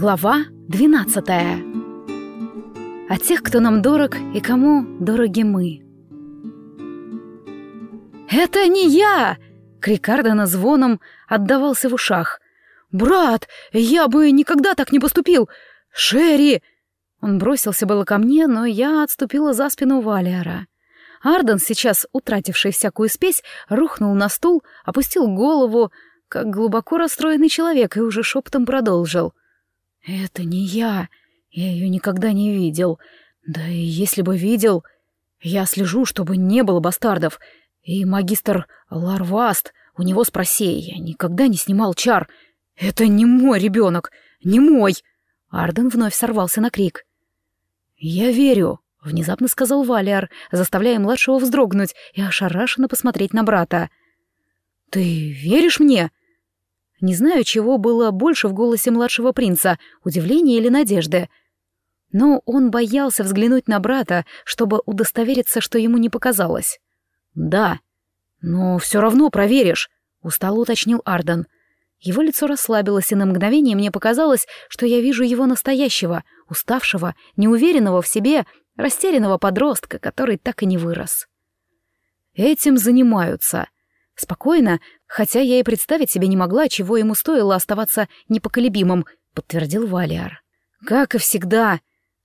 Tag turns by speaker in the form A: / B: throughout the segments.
A: Глава 12 О тех, кто нам дорог и кому дороги мы. «Это не я!» — крик Ардена звоном отдавался в ушах. «Брат, я бы никогда так не поступил! Шерри!» Он бросился было ко мне, но я отступила за спину Валиара. Арден, сейчас утративший всякую спесь, рухнул на стул, опустил голову, как глубоко расстроенный человек, и уже шепотом продолжил. «Это не я. Я ее никогда не видел. Да и если бы видел, я слежу, чтобы не было бастардов. И магистр Ларваст, у него спроси, я никогда не снимал чар. Это не мой ребенок, не мой!» Арден вновь сорвался на крик. «Я верю», — внезапно сказал Валиар, заставляя младшего вздрогнуть и ошарашенно посмотреть на брата. «Ты веришь мне?» Не знаю, чего было больше в голосе младшего принца, удивления или надежды. Но он боялся взглянуть на брата, чтобы удостовериться, что ему не показалось. «Да, но все равно проверишь», — устало уточнил Арден. Его лицо расслабилось, и на мгновение мне показалось, что я вижу его настоящего, уставшего, неуверенного в себе, растерянного подростка, который так и не вырос. «Этим занимаются», Спокойно, хотя я и представить себе не могла, чего ему стоило оставаться непоколебимым, подтвердил Валиар. Как и всегда.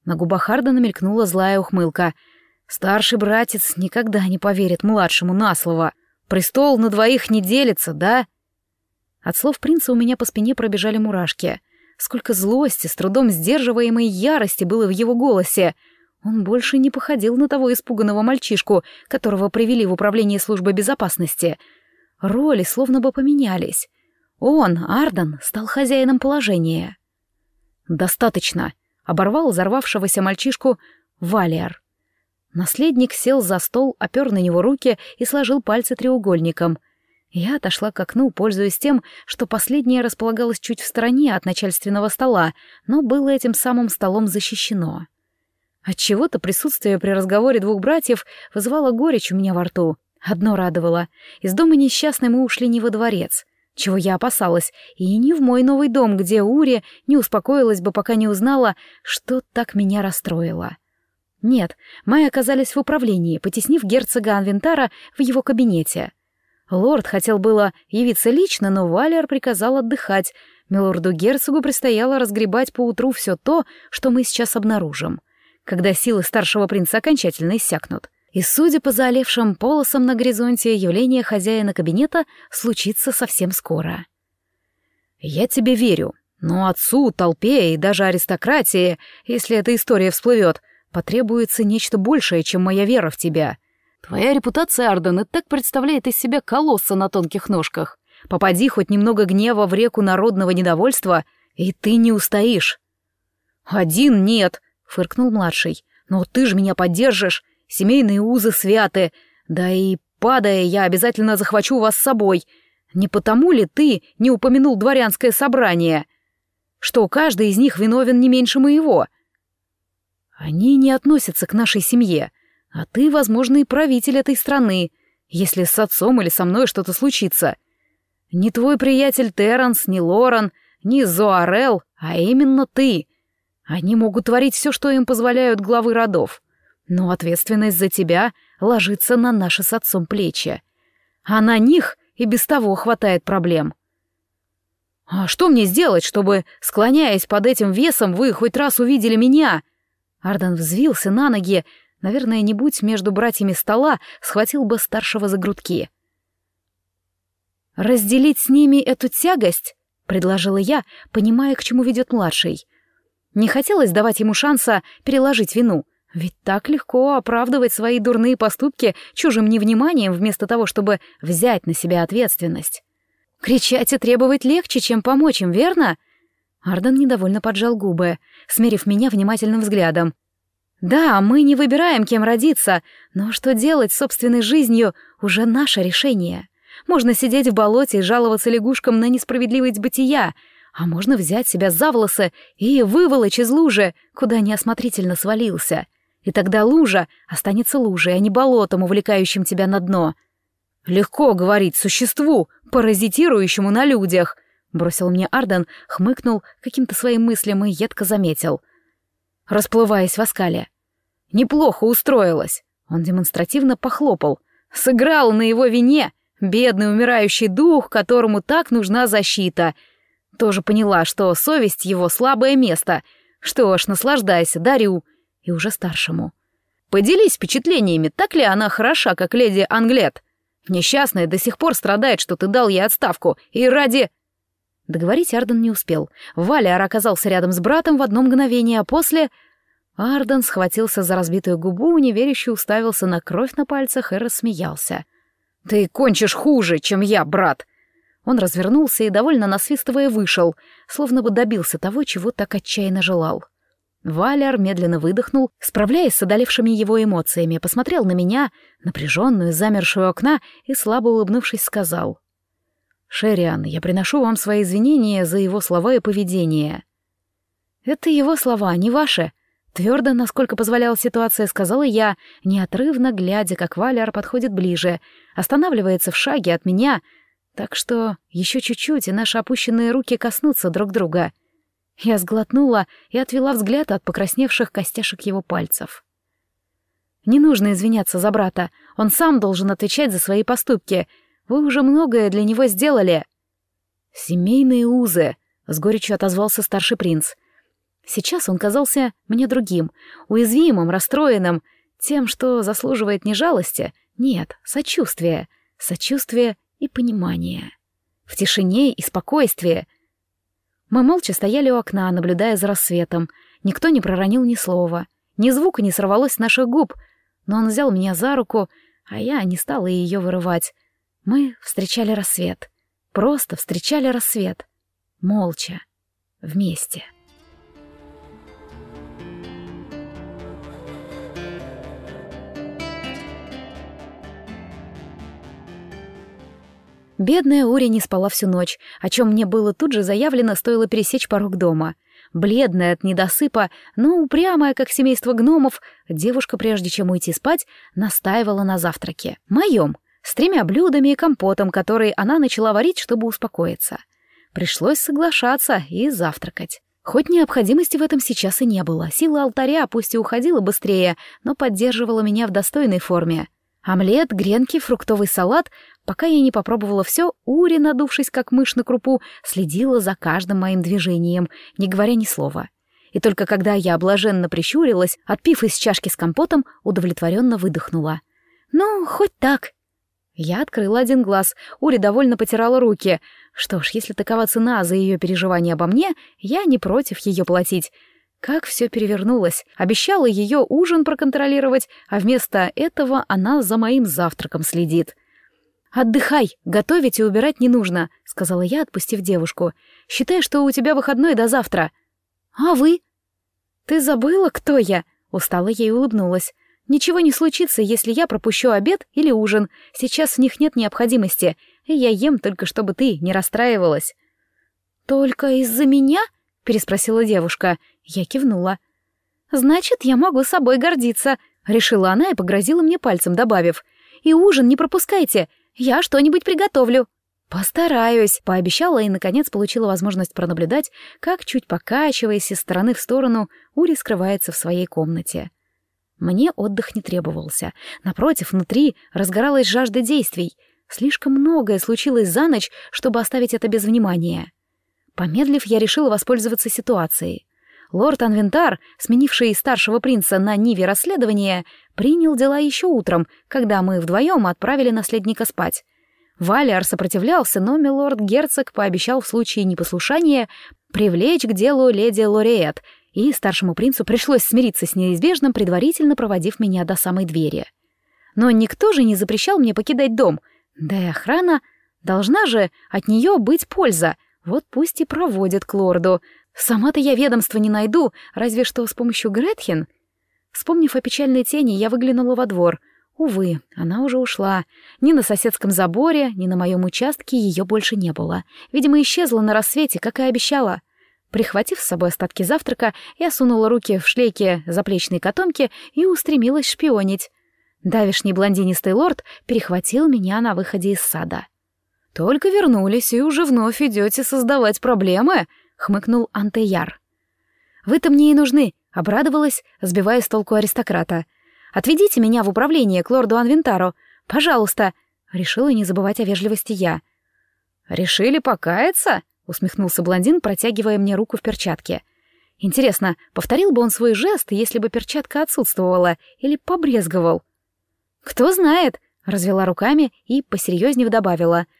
A: На губах Хардена мелькнула злая ухмылка. Старший братец никогда не поверит младшему на слово. Престол на двоих не делится, да? От слов принца у меня по спине пробежали мурашки. Сколько злости, с трудом сдерживаемой ярости было в его голосе. Он больше не походил на того испуганного мальчишку, которого привели в управление службы безопасности — Роли словно бы поменялись. Он, Арден, стал хозяином положения. «Достаточно», — оборвал взорвавшегося мальчишку Валиар. Наследник сел за стол, опер на него руки и сложил пальцы треугольником. Я отошла к окну, пользуясь тем, что последнее располагалось чуть в стороне от начальственного стола, но было этим самым столом защищено. Отчего-то присутствие при разговоре двух братьев вызывало горечь у меня во рту. Одно радовало. Из дома несчастной мы ушли не во дворец, чего я опасалась, и не в мой новый дом, где Ури не успокоилась бы, пока не узнала, что так меня расстроило. Нет, мы оказались в управлении, потеснив герцога Анвентара в его кабинете. Лорд хотел было явиться лично, но Валер приказал отдыхать. Милорду-герцогу предстояло разгребать поутру все то, что мы сейчас обнаружим, когда силы старшего принца окончательно иссякнут. И, судя по заолевшим полосам на горизонте, явление хозяина кабинета случится совсем скоро. «Я тебе верю, но отцу, толпе и даже аристократии, если эта история всплывет, потребуется нечто большее, чем моя вера в тебя. Твоя репутация, Арден, и так представляет из себя колосса на тонких ножках. Попади хоть немного гнева в реку народного недовольства, и ты не устоишь». «Один нет», — фыркнул младший, — «но ты же меня поддержишь» Семейные узы святы. Да и, падая, я обязательно захвачу вас с собой. Не потому ли ты не упомянул дворянское собрание? Что каждый из них виновен не меньше моего? Они не относятся к нашей семье, а ты, возможно, и правитель этой страны, если с отцом или со мной что-то случится. Не твой приятель Терренс, не Лоран, не Зоарел, а именно ты. Они могут творить все, что им позволяют главы родов. Но ответственность за тебя ложится на наши с отцом плечи. А на них и без того хватает проблем. А что мне сделать, чтобы, склоняясь под этим весом, вы хоть раз увидели меня? Арден взвился на ноги, наверное, не будь между братьями стола, схватил бы старшего за грудки. «Разделить с ними эту тягость?» — предложила я, понимая, к чему ведет младший. Не хотелось давать ему шанса переложить вину — ведь так легко оправдывать свои дурные поступки чужим невниманием вместо того, чтобы взять на себя ответственность. Кричать и требовать легче, чем помочь им, верно? Арден недовольно поджал губы, смерив меня внимательным взглядом. Да, мы не выбираем, кем родиться, но что делать с собственной жизнью — уже наше решение. Можно сидеть в болоте и жаловаться лягушкам на несправедливость бытия, а можно взять себя за волосы и выволочь из лужи, куда неосмотрительно свалился — и тогда лужа останется лужей, а не болотом, увлекающим тебя на дно. Легко говорить существу, паразитирующему на людях. бросил мне Арден, хмыкнул каким-то своим мыслям и едко заметил. Расплываясь в оскале. «Неплохо устроилась!» Он демонстративно похлопал. «Сыграл на его вине! Бедный умирающий дух, которому так нужна защита!» Тоже поняла, что совесть его слабое место. Что ж, наслаждайся, дарю. И уже старшему. Поделись впечатлениями, так ли она хороша, как леди Англет? Несчастная до сих пор страдает, что ты дал ей отставку, и ради...» Договорить Арден не успел. Валяр оказался рядом с братом в одно мгновение, а после... Арден схватился за разбитую губу, неверяще уставился на кровь на пальцах и рассмеялся. «Ты кончишь хуже, чем я, брат!» Он развернулся и, довольно насвистывая, вышел, словно бы добился того, чего так отчаянно желал. Валер медленно выдохнул, справляясь с одолевшими его эмоциями, посмотрел на меня, напряженную, замершую окна, и, слабо улыбнувшись, сказал. «Шериан, я приношу вам свои извинения за его слова и поведение». «Это его слова, не ваши», — твердо, насколько позволяла ситуация, сказала я, неотрывно глядя, как Валер подходит ближе, останавливается в шаге от меня, так что еще чуть-чуть, и наши опущенные руки коснутся друг друга — я сглотнула и отвела взгляд от покрасневших костяшек его пальцев. «Не нужно извиняться за брата. Он сам должен отвечать за свои поступки. Вы уже многое для него сделали». «Семейные узы», — с горечью отозвался старший принц. Сейчас он казался мне другим, уязвимым, расстроенным, тем, что заслуживает не жалости, нет, сочувствия, сочувствия и понимания. В тишине и спокойствии — мы молча стояли у окна, наблюдая за рассветом. Никто не проронил ни слова. Ни звука не сорвалось с наших губ. Но он взял меня за руку, а я не стала ее вырывать. Мы встречали рассвет. Просто встречали рассвет. Молча. Вместе. Бедная Ури не спала всю ночь, о чем мне было тут же заявлено, стоило пересечь порог дома. Бледная от недосыпа, но упрямая, как семейство гномов, девушка, прежде чем уйти спать, настаивала на завтраке. Моем, с тремя блюдами и компотом, который она начала варить, чтобы успокоиться. Пришлось соглашаться и завтракать. Хоть необходимости в этом сейчас и не было. Сила алтаря пусть и уходила быстрее, но поддерживала меня в достойной форме. Омлет, гренки, фруктовый салат. Пока я не попробовала все, Ури, надувшись как мышь на крупу, следила за каждым моим движением, не говоря ни слова. И только когда я блаженно прищурилась, отпив из чашки с компотом, удовлетворенно выдохнула. «Ну, хоть так». Я открыла один глаз, Ури довольно потирала руки. Что ж, если такова цена за ее переживания обо мне, я не против ее платить. Как все перевернулось. Обещала ее ужин проконтролировать, а вместо этого она за моим завтраком следит. «Отдыхай, готовить и убирать не нужно», — сказала я, отпустив девушку. «Считай, что у тебя выходной до завтра». «А вы?» «Ты забыла, кто я?» — устала ей улыбнулась. «Ничего не случится, если я пропущу обед или ужин. Сейчас в них нет необходимости, и я ем только, чтобы ты не расстраивалась». «Только из-за меня?» — переспросила девушка. Я кивнула. «Значит, я могу собой гордиться», — решила она и погрозила мне пальцем, добавив. «И ужин не пропускайте, я что-нибудь приготовлю». «Постараюсь», — пообещала и, наконец, получила возможность пронаблюдать, как, чуть покачиваясь из стороны в сторону, Ури скрывается в своей комнате. Мне отдых не требовался. Напротив, внутри разгоралась жажда действий. Слишком многое случилось за ночь, чтобы оставить это без внимания. Помедлив, я решила воспользоваться ситуацией. Лорд Анвентар, сменивший старшего принца на Ниве расследования, принял дела еще утром, когда мы вдвоем отправили наследника спать. Валиар сопротивлялся, но милорд-герцог пообещал в случае непослушания привлечь к делу леди Лориет, и старшему принцу пришлось смириться с неизбежным, предварительно проводив меня до самой двери. Но никто же не запрещал мне покидать дом, да и охрана должна же от нее быть польза, вот пусть и проводит к лорду, Сама-то я ведомства не найду, разве что с помощью Гретхен. Вспомнив о печальной тени, я выглянула во двор. Увы, она уже ушла. Ни на соседском заборе, ни на моем участке ее больше не было. Видимо, исчезла на рассвете, как и обещала. Прихватив с собой остатки завтрака, я сунула руки в шлейки заплечной котомки и устремилась шпионить. Давишний блондинистый лорд перехватил меня на выходе из сада. «Только вернулись и уже вновь идете создавать проблемы», — хмыкнул Антеяр. «Вы-то мне и нужны», — обрадовалась, сбивая с толку аристократа. «Отведите меня в управление к лорду Анвентару. Пожалуйста», — решила не забывать о вежливости я. «Решили покаяться?» — усмехнулся блондин, протягивая мне руку в перчатке. «Интересно, повторил бы он свой жест, если бы перчатка отсутствовала, или побрезговал?» «Кто знает», — развела руками и посерьезнее добавила —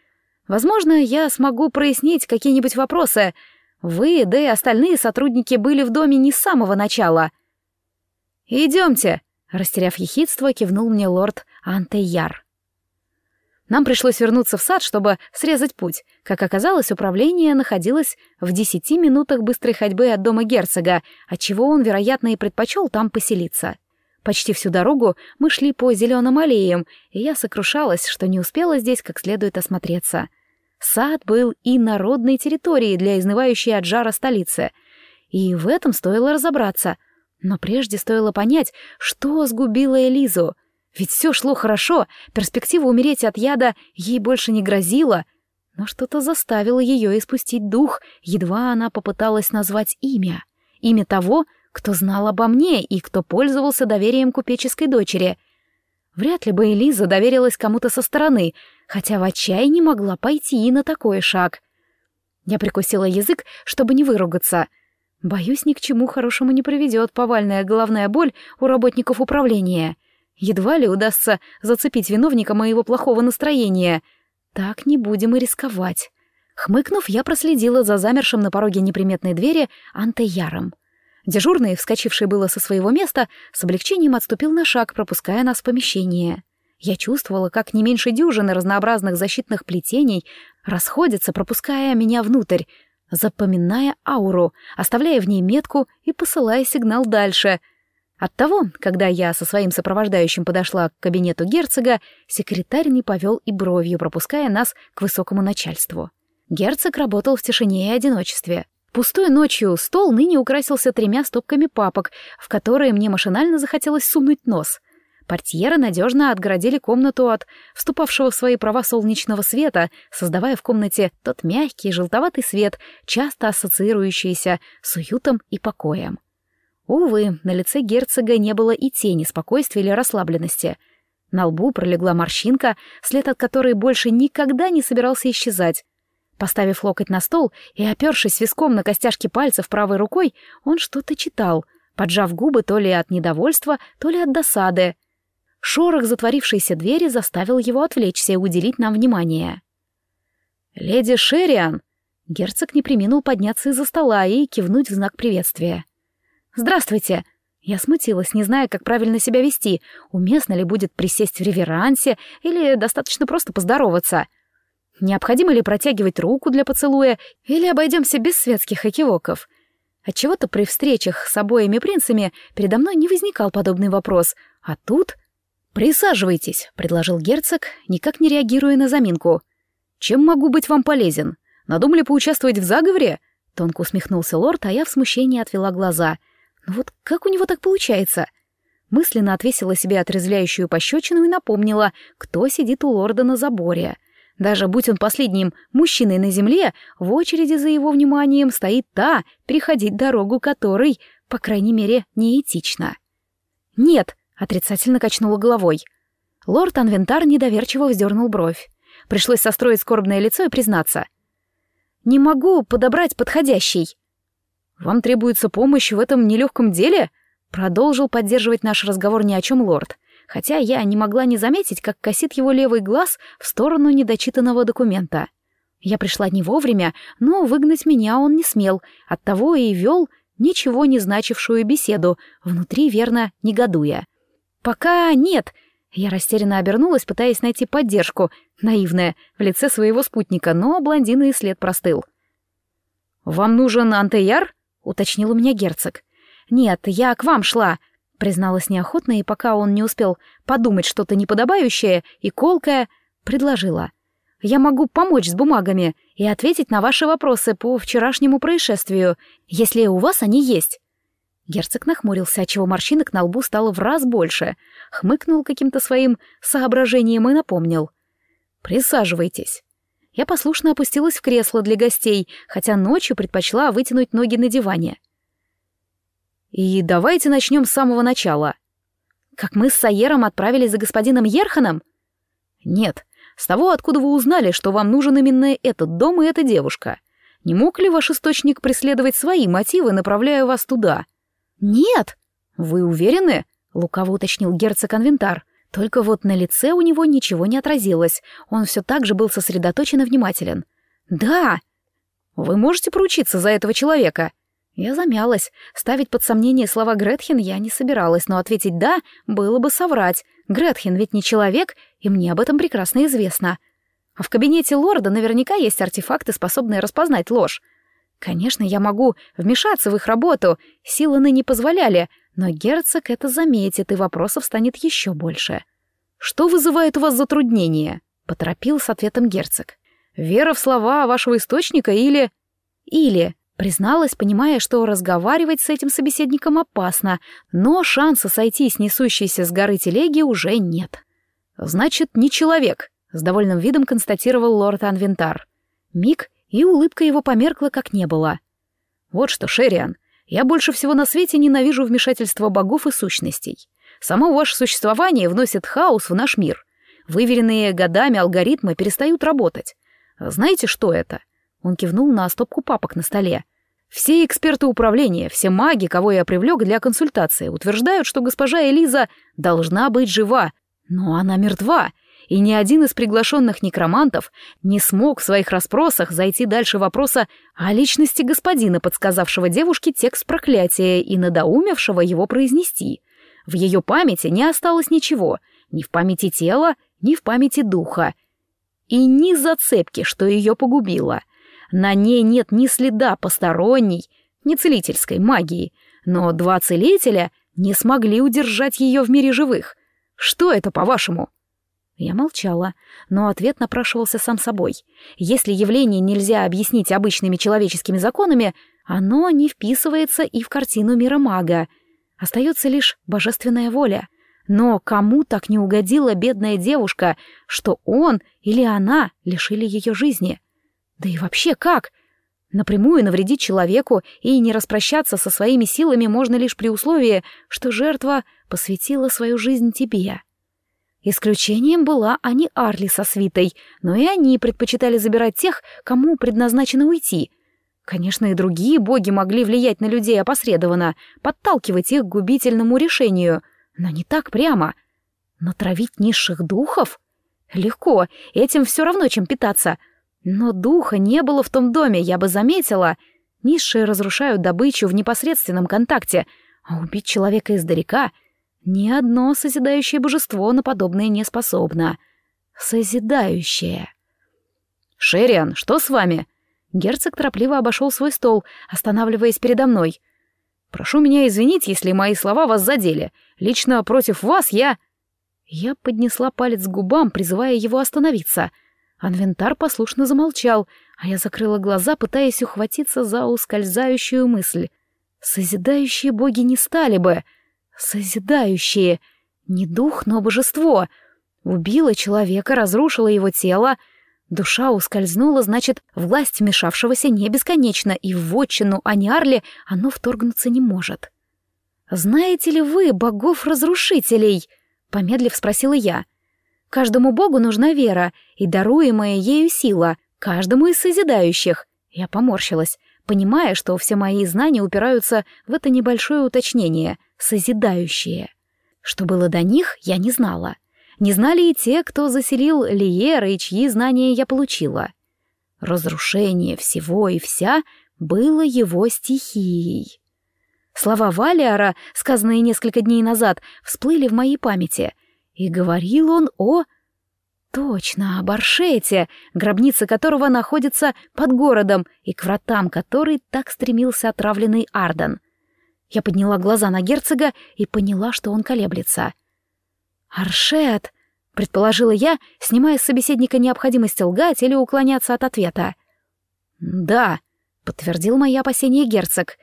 A: Возможно, я смогу прояснить какие-нибудь вопросы. Вы, да и остальные сотрудники были в доме не с самого начала. Идемте, растеряв ехидство, кивнул мне лорд Антеяр. Нам пришлось вернуться в сад, чтобы срезать путь. Как оказалось, управление находилось в десяти минутах быстрой ходьбы от дома герцога, отчего он, вероятно, и предпочел там поселиться. Почти всю дорогу мы шли по зеленым аллеям, и я сокрушалась, что не успела здесь как следует осмотреться. Сад был и народной территорией для изнывающей от жара столицы. И в этом стоило разобраться. Но прежде стоило понять, что сгубило Элизу. Ведь все шло хорошо, перспектива умереть от яда ей больше не грозила. Но что-то заставило ее испустить дух, едва она попыталась назвать имя. Имя того, кто знал обо мне и кто пользовался доверием купеческой дочери. Вряд ли бы Элиза доверилась кому-то со стороны, хотя в отчаянии могла пойти и на такой шаг. Я прикусила язык, чтобы не выругаться. Боюсь, ни к чему хорошему не приведет повальная головная боль у работников управления. Едва ли удастся зацепить виновника моего плохого настроения. Так не будем и рисковать. Хмыкнув, я проследила за замершим на пороге неприметной двери Антеяром. Дежурный, вскочивший было со своего места, с облегчением отступил на шаг, пропуская нас в помещение. Я чувствовала, как не меньше дюжины разнообразных защитных плетений расходятся, пропуская меня внутрь, запоминая ауру, оставляя в ней метку и посылая сигнал дальше. Оттого, когда я со своим сопровождающим подошла к кабинету герцога, секретарь не повел и бровью, пропуская нас к высокому начальству. Герцог работал в тишине и одиночестве. Пустой ночью стол ныне украсился тремя стопками папок, в которые мне машинально захотелось сунуть нос. Портьеры надежно отгородили комнату от вступавшего в свои права солнечного света, создавая в комнате тот мягкий желтоватый свет, часто ассоциирующийся с уютом и покоем. Увы, на лице герцога не было и тени спокойствия или расслабленности. На лбу пролегла морщинка, след от которой больше никогда не собирался исчезать. Поставив локоть на стол и опершись виском на костяшки пальцев правой рукой, он что-то читал, поджав губы то ли от недовольства, то ли от досады. Шорох затворившейся двери заставил его отвлечься и уделить нам внимание. «Леди Шериан!» Герцог не приминул подняться из-за стола и кивнуть в знак приветствия. «Здравствуйте!» Я смутилась, не зная, как правильно себя вести, уместно ли будет присесть в реверансе или достаточно просто поздороваться — Необходимо ли протягивать руку для поцелуя, или обойдемся без светских экивоков? Отчего-то при встречах с обоими принцами передо мной не возникал подобный вопрос, а тут... «Присаживайтесь», — предложил герцог, никак не реагируя на заминку. «Чем могу быть вам полезен? Надумали поучаствовать в заговоре?» Тонко усмехнулся лорд, а я в смущении отвела глаза. «Ну вот как у него так получается?» Мысленно отвесила себе отрезвляющую пощечину и напомнила, кто сидит у лорда на заборе — даже будь он последним мужчиной на земле, в очереди за его вниманием стоит та, переходить дорогу которой, по крайней мере, неэтично. «Нет», — отрицательно качнула головой. Лорд Анвентар недоверчиво вздернул бровь. Пришлось состроить скорбное лицо и признаться. «Не могу подобрать подходящий». «Вам требуется помощь в этом нелегком деле?» Продолжил поддерживать наш разговор ни о чем лорд хотя я не могла не заметить, как косит его левый глаз в сторону недочитанного документа. Я пришла не вовремя, но выгнать меня он не смел, оттого и вел ничего не значившую беседу, внутри верно негодуя. «Пока нет», я растерянно обернулась, пытаясь найти поддержку, наивная, в лице своего спутника, но блондина и след простыл. «Вам нужен антеяр?» — уточнил у меня герцог. «Нет, я к вам шла», Призналась неохотно, и пока он не успел подумать что-то неподобающее и колкое, предложила. «Я могу помочь с бумагами и ответить на ваши вопросы по вчерашнему происшествию, если у вас они есть». Герцог нахмурился, отчего морщинок на лбу стало в раз больше, хмыкнул каким-то своим соображением и напомнил. «Присаживайтесь». Я послушно опустилась в кресло для гостей, хотя ночью предпочла вытянуть ноги на диване. «И давайте начнем с самого начала», как мы с Саером отправились за господином Ерханом? Нет, с того, откуда вы узнали, что вам нужен именно этот дом и эта девушка. Не мог ли ваш источник преследовать свои мотивы, направляя вас туда? Нет. Вы уверены? Лукаво уточнил герцог Анвентар. Только вот на лице у него ничего не отразилось. Он все так же был сосредоточен и внимателен. Да. Вы можете поручиться за этого человека? Я замялась. Ставить под сомнение слова Гретхен я не собиралась, но ответить «да» было бы соврать. Гретхен ведь не человек, и мне об этом прекрасно известно. А в кабинете лорда наверняка есть артефакты, способные распознать ложь. Конечно, я могу вмешаться в их работу, силы ныне позволяли, но герцог это заметит, и вопросов станет еще больше. «Что вызывает у вас затруднение?» — поторопил с ответом герцог. «Вера в слова вашего источника или...» «Или...» Призналась, понимая, что разговаривать с этим собеседником опасно, но шанса сойти с несущейся с горы телеги уже нет. «Значит, не человек», — с довольным видом констатировал лорд Анвентар. Миг, и улыбка его померкла, как не было. «Вот что, Шериан, я больше всего на свете ненавижу вмешательство богов и сущностей. Само ваше существование вносит хаос в наш мир. Выверенные годами алгоритмы перестают работать. Знаете, что это?» Он кивнул на стопку папок на столе. «Все эксперты управления, все маги, кого я привлек для консультации, утверждают, что госпожа Элиза должна быть жива, но она мертва, и ни один из приглашенных некромантов не смог в своих расспросах зайти дальше вопроса о личности господина, подсказавшего девушке текст проклятия и надоумевшего его произнести. В ее памяти не осталось ничего, ни в памяти тела, ни в памяти духа, и ни зацепки, что ее погубило — на ней нет ни следа посторонней, ни целительской магии, но два целителя не смогли удержать ее в мире живых. Что это, по-вашему?» Я молчала, но ответ напрашивался сам собой. Если явление нельзя объяснить обычными человеческими законами, оно не вписывается и в картину мира мага. Остается лишь божественная воля. Но кому так не угодила бедная девушка, что он или она лишили ее жизни? Да и вообще как? Напрямую навредить человеку и не распрощаться со своими силами можно лишь при условии, что жертва посвятила свою жизнь тебе. Исключением была Ани Арли со свитой, но и они предпочитали забирать тех, кому предназначено уйти. Конечно, и другие боги могли влиять на людей опосредованно, подталкивать их к губительному решению, но не так прямо. Натравить низших духов? Легко, этим все равно, чем питаться — но духа не было в том доме, я бы заметила. Низшие разрушают добычу в непосредственном контакте, а убить человека издалека ни одно созидающее божество на подобное не способно. Созидающее. «Шериан, что с вами?» Герцог торопливо обошел свой стол, останавливаясь передо мной. «Прошу меня извинить, если мои слова вас задели. Лично против вас я...» Я поднесла палец к губам, призывая его остановиться — Анвентар послушно замолчал, а я закрыла глаза, пытаясь ухватиться за ускользающую мысль. Созидающие боги не стали бы. Созидающие. Не дух, но божество. Убило человека, разрушило его тело. Душа ускользнула, значит, власть вмешавшегося не бесконечна, и в вотчину Аниарли оно вторгнуться не может. «Знаете ли вы богов-разрушителей?» — помедлив спросила я. Каждому богу нужна вера и даруемая ею сила, каждому из созидающих. Я поморщилась, понимая, что все мои знания упираются в это небольшое уточнение — созидающие. Что было до них, я не знала. Не знали и те, кто заселил Лиера и чьи знания я получила. Разрушение всего и вся было его стихией. Слова Валиара, сказанные несколько дней назад, всплыли в моей памяти, и говорил он о... Точно, о Баршете, гробница которого находится под городом и к вратам которой так стремился отравленный Арден. Я подняла глаза на герцога и поняла, что он колеблется. «Аршет!» — предположила я, снимая с собеседника необходимость лгать или уклоняться от ответа. «Да», — подтвердил мои опасения герцог.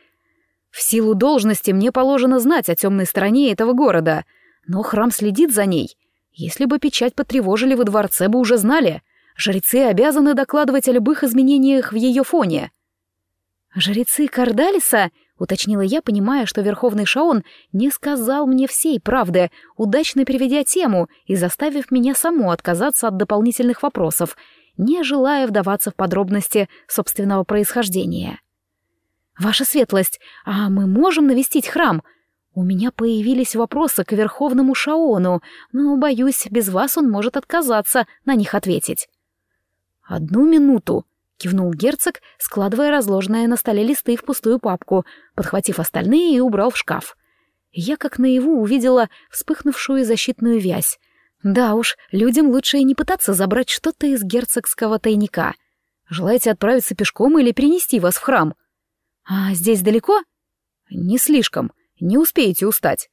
A: «В силу должности мне положено знать о темной стороне этого города», — но храм следит за ней. Если бы печать потревожили во дворце, бы уже знали. Жрецы обязаны докладывать о любых изменениях в ее фоне. «Жрецы Кардалиса?» — уточнила я, понимая, что Верховный Шаон не сказал мне всей правды, удачно переведя тему и заставив меня саму отказаться от дополнительных вопросов, не желая вдаваться в подробности собственного происхождения. «Ваша светлость, а мы можем навестить храм?» У меня появились вопросы к Верховному Шаону, но, боюсь, без вас он может отказаться на них ответить. «Одну минуту», — кивнул герцог, складывая разложенные на столе листы в пустую папку, подхватив остальные и убрал в шкаф. Я как наяву увидела вспыхнувшую защитную вязь. Да уж, людям лучше и не пытаться забрать что-то из герцогского тайника. Желаете отправиться пешком или принести вас в храм? А здесь далеко? Не слишком. Не успеете устать.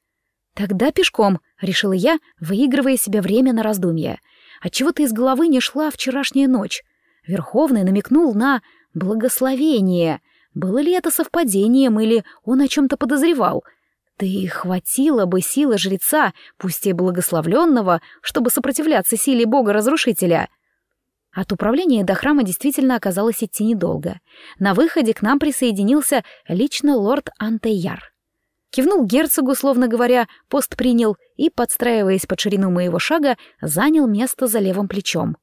A: Тогда пешком, решила я, выигрывая себе время на раздумье. Отчего-то из головы не шла вчерашняя ночь. Верховный намекнул на благословение. Было ли это совпадением или он о чем-то подозревал? Да и хватило бы силы жреца, пусть и благословленного, чтобы сопротивляться силе бога-разрушителя. От управления до храма действительно оказалось идти недолго. На выходе к нам присоединился лично лорд Антеяр. Кивнул герцогу, словно говоря, пост принял и, подстраиваясь под ширину моего шага, занял место за левым плечом.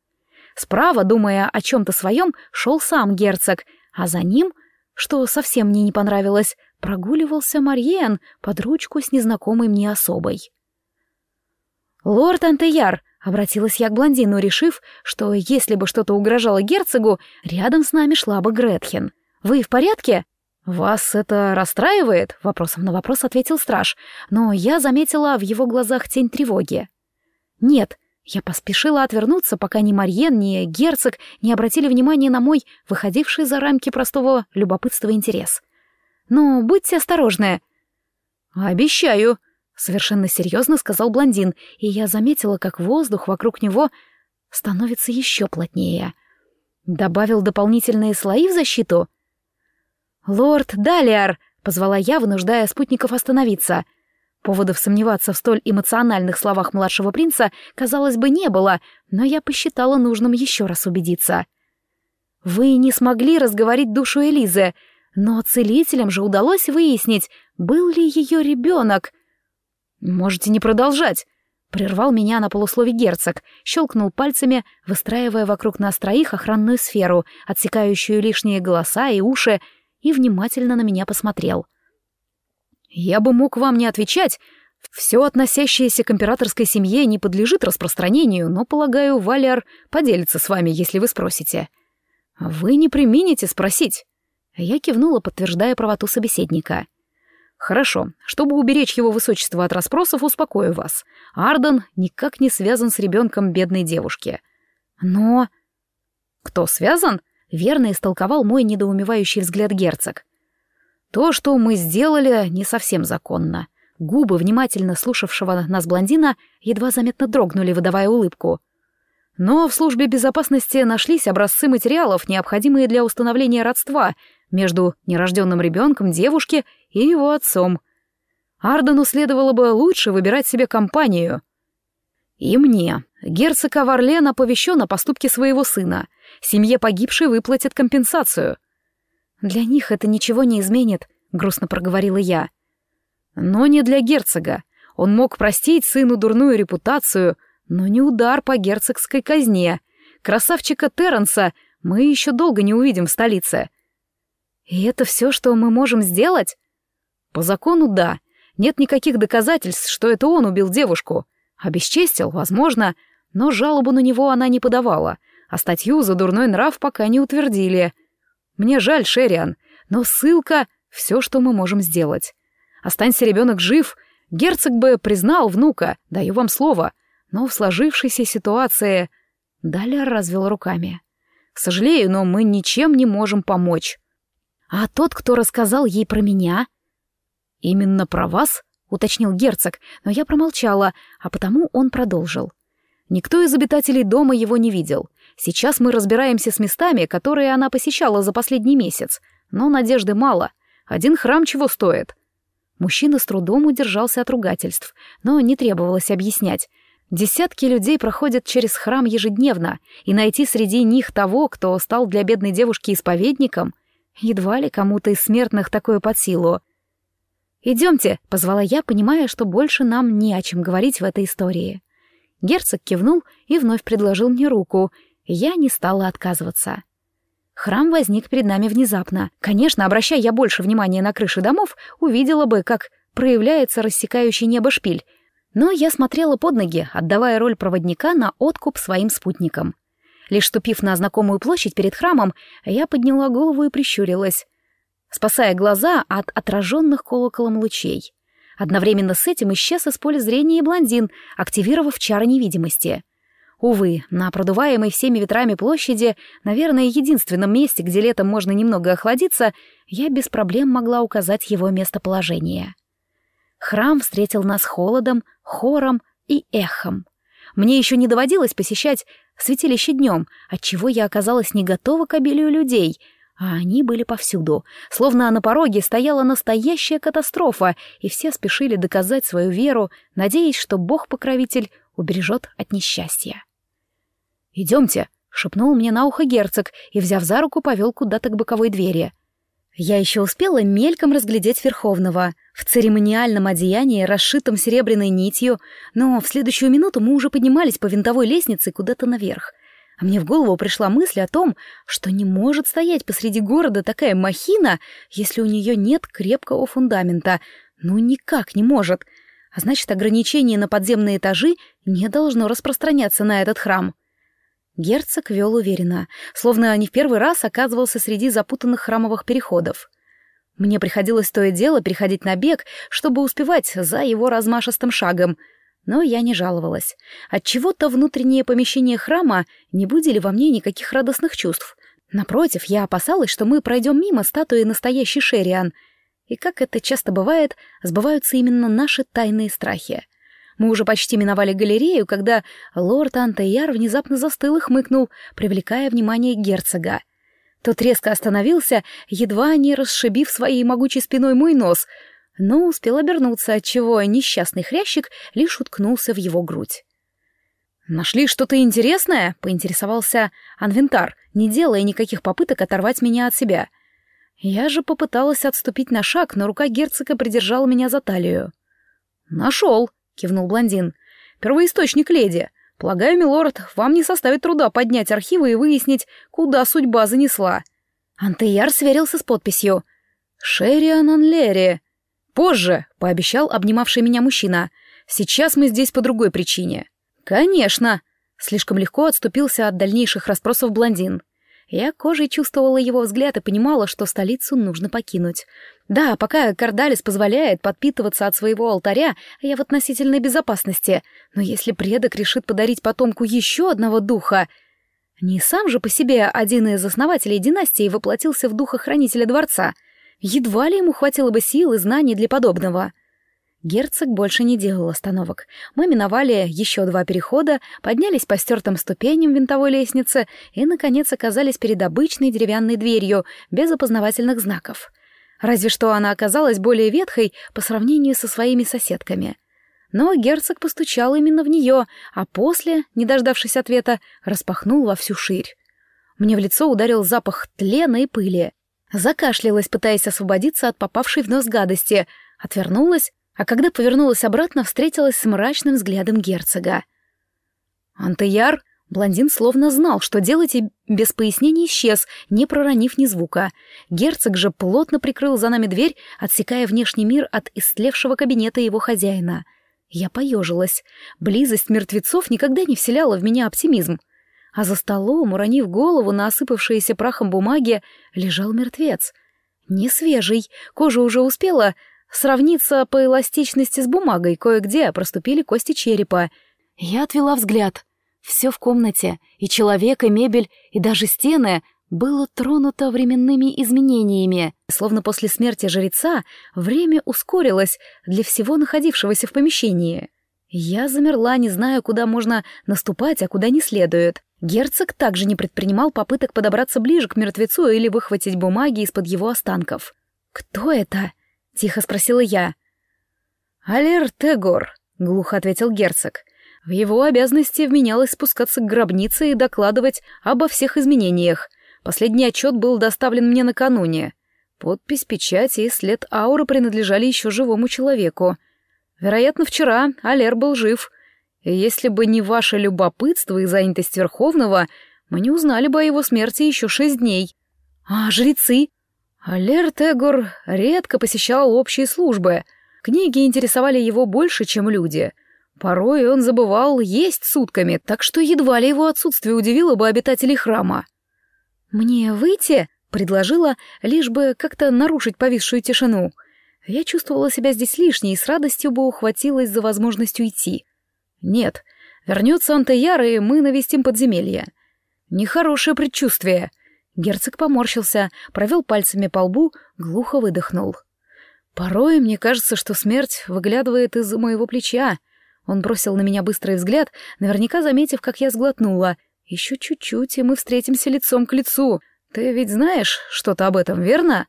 A: Справа, думая о чем-то своем, шел сам герцог, а за ним, что совсем мне не понравилось, прогуливался Марьен под ручку с незнакомой мне особой. «Лорд Антеяр», — обратилась я к блондину, решив, что если бы что-то угрожало герцогу, рядом с нами шла бы Гретхен. «Вы в порядке?» «Вас это расстраивает?» — вопросом на вопрос ответил страж, но я заметила в его глазах тень тревоги. «Нет», я поспешила отвернуться, пока ни Марьен, ни герцог не обратили внимания на мой, выходивший за рамки простого любопытства интерес. «Но будьте осторожны». «Обещаю», — совершенно серьезно сказал блондин, и я заметила, как воздух вокруг него становится еще плотнее. Добавил дополнительные слои в защиту — «Лорд Далиар!» — позвала я, вынуждая спутников остановиться. Поводов сомневаться в столь эмоциональных словах младшего принца, казалось бы, не было, но я посчитала нужным еще раз убедиться. «Вы не смогли разговорить душу Элизы, но целителям же удалось выяснить, был ли ее ребенок». «Можете не продолжать», — прервал меня на полуслове герцог, щелкнул пальцами, выстраивая вокруг нас троих охранную сферу, отсекающую лишние голоса и уши, и внимательно на меня посмотрел. «Я бы мог вам не отвечать. Все, относящееся к императорской семье, не подлежит распространению, но, полагаю, Валиар поделится с вами, если вы спросите. Вы не примените спросить». Я кивнула, подтверждая правоту собеседника. «Хорошо. Чтобы уберечь его высочество от расспросов, успокою вас. Арден никак не связан с ребенком бедной девушки. Но...» «Кто связан?» Верно истолковал мой недоумевающий взгляд герцог. То, что мы сделали, не совсем законно. Губы внимательно слушавшего нас блондина едва заметно дрогнули, выдавая улыбку. Но в службе безопасности нашлись образцы материалов, необходимые для установления родства между нерожденным ребенком девушки и его отцом. Ардену следовало бы лучше выбирать себе компанию. И мне. Герцог Аварлен оповещен о поступке своего сына — Семье погибшей выплатят компенсацию. Для них это ничего не изменит, грустно проговорила я. Но не для герцога. Он мог простить сыну дурную репутацию, но не удар по герцогской казне. Красавчика Терренса мы еще долго не увидим в столице. И это все, что мы можем сделать? По закону, да. Нет никаких доказательств, что это он убил девушку. Обесчестил, возможно, но жалобу на него она не подавала — а статью за дурной нрав пока не утвердили. Мне жаль, Шериан, но ссылка — все, что мы можем сделать. Останься ребенок жив, герцог бы признал внука, даю вам слово, но в сложившейся ситуации... Далее развел руками. Сожалею, но мы ничем не можем помочь. А тот, кто рассказал ей про меня... Именно про вас? — уточнил герцог, но я промолчала, а потому он продолжил. Никто из обитателей дома его не видел. Сейчас мы разбираемся с местами, которые она посещала за последний месяц, но надежды мало. Один храм чего стоит? Мужчина с трудом удержался от ругательств, но не требовалось объяснять. Десятки людей проходят через храм ежедневно, и найти среди них того, кто стал для бедной девушки исповедником, едва ли кому-то из смертных такое под силу. «Идемте», — позвала я, понимая, что больше нам не о чем говорить в этой истории. Герцог кивнул и вновь предложил мне руку. Я не стала отказываться. Храм возник перед нами внезапно. Конечно, обращая я больше внимания на крыши домов, увидела бы, как проявляется рассекающий небо шпиль. Но я смотрела под ноги, отдавая роль проводника на откуп своим спутникам. Лишь ступив на знакомую площадь перед храмом, я подняла голову и прищурилась, спасая глаза от отраженных колоколом лучей. Одновременно с этим исчез из поля зрения блондин, активировав чары невидимости. Увы, на продуваемой всеми ветрами площади, наверное, единственном месте, где летом можно немного охладиться, я без проблем могла указать его местоположение. Храм встретил нас холодом, хором и эхом. Мне еще не доводилось посещать святилище днем, отчего я оказалась не готова к обилию людей — а они были повсюду, словно на пороге стояла настоящая катастрофа, и все спешили доказать свою веру, надеясь, что Бог-покровитель убережет от несчастья. «Идемте», — шепнул мне на ухо герцог и, взяв за руку, повел куда-то к боковой двери. Я еще успела мельком разглядеть Верховного в церемониальном одеянии, расшитом серебряной нитью, но в следующую минуту мы уже поднимались по винтовой лестнице куда-то наверх — а мне в голову пришла мысль о том, что не может стоять посреди города такая махина, если у нее нет крепкого фундамента. Ну, никак не может. А значит, ограничение на подземные этажи не должно распространяться на этот храм. Герцог вел уверенно, словно не в первый раз оказывался среди запутанных храмовых переходов. Мне приходилось то и дело переходить на бег, чтобы успевать за его размашистым шагом — но я не жаловалась. Отчего-то внутреннее помещение храма не будили во мне никаких радостных чувств. Напротив, я опасалась, что мы пройдем мимо статуи настоящей Шериан. И, как это часто бывает, сбываются именно наши тайные страхи. Мы уже почти миновали галерею, когда лорд Антеяр внезапно застыл и хмыкнул, привлекая внимание герцога. Тот резко остановился, едва не расшибив своей могучей спиной мой нос — но успел обернуться, отчего несчастный хрящик лишь уткнулся в его грудь. «Нашли что-то интересное?» — поинтересовался Анвентар, не делая никаких попыток оторвать меня от себя. Я же попыталась отступить на шаг, но рука герцога придержала меня за талию. «Нашел!» — кивнул блондин. «Первоисточник леди. Полагаю, милорд, вам не составит труда поднять архивы и выяснить, куда судьба занесла». Антеяр сверился с подписью. «Шерриан Анлери», «Позже», — пообещал обнимавший меня мужчина. «Сейчас мы здесь по другой причине». «Конечно!» — слишком легко отступился от дальнейших расспросов блондин. Я кожей чувствовала его взгляд и понимала, что столицу нужно покинуть. Да, пока Кардалис позволяет подпитываться от своего алтаря, я в относительной безопасности. Но если предок решит подарить потомку еще одного духа... Не сам же по себе один из основателей династии воплотился в духа хранителя дворца — Едва ли ему хватило бы сил и знаний для подобного. Герцог больше не делал остановок. Мы миновали еще два перехода, поднялись по стертым ступеням винтовой лестницы и, наконец, оказались перед обычной деревянной дверью, без опознавательных знаков. Разве что она оказалась более ветхой по сравнению со своими соседками. Но герцог постучал именно в нее, а после, не дождавшись ответа, распахнул во всю ширь. Мне в лицо ударил запах тлена и пыли. Закашлялась, пытаясь освободиться от попавшей в нос гадости, отвернулась, а когда повернулась обратно, встретилась с мрачным взглядом герцога. «Антеяр?» Блондин словно знал, что делать, и без пояснений исчез, не проронив ни звука. Герцог же плотно прикрыл за нами дверь, отсекая внешний мир от истлевшего кабинета его хозяина. Я поежилась. Близость мертвецов никогда не вселяла в меня оптимизм а за столом, уронив голову на осыпавшиеся прахом бумаги, лежал мертвец. Не свежий, кожа уже успела сравниться по эластичности с бумагой, кое-где проступили кости черепа. Я отвела взгляд. Все в комнате, и человек, и мебель, и даже стены было тронуто временными изменениями. Словно после смерти жреца время ускорилось для всего находившегося в помещении. Я замерла, не зная, куда можно наступать, а куда не следует. Герцог также не предпринимал попыток подобраться ближе к мертвецу или выхватить бумаги из-под его останков. «Кто это?» — тихо спросила я. «Алер Тегор», — глухо ответил герцог. В его обязанности вменялось спускаться к гробнице и докладывать обо всех изменениях. Последний отчет был доставлен мне накануне. Подпись, печать и след ауры принадлежали еще живому человеку. Вероятно, вчера Алер был жив. Если бы не ваше любопытство и занятость Верховного, мы не узнали бы о его смерти еще шесть дней. А жрецы? Алер Тегор редко посещал общие службы. Книги интересовали его больше, чем люди. Порой он забывал есть сутками, так что едва ли его отсутствие удивило бы обитателей храма. «Мне выйти?» — предложила, лишь бы как-то нарушить повисшую тишину. Я чувствовала себя здесь лишней и с радостью бы ухватилась за возможность уйти. «Нет, вернется Антеяр, и мы навестим подземелье. Нехорошее предчувствие». Герцог поморщился, провел пальцами по лбу, глухо выдохнул. «Порой мне кажется, что смерть выглядывает из-за моего плеча». Он бросил на меня быстрый взгляд, наверняка заметив, как я сглотнула — еще чуть-чуть, и мы встретимся лицом к лицу. Ты ведь знаешь что-то об этом, верно?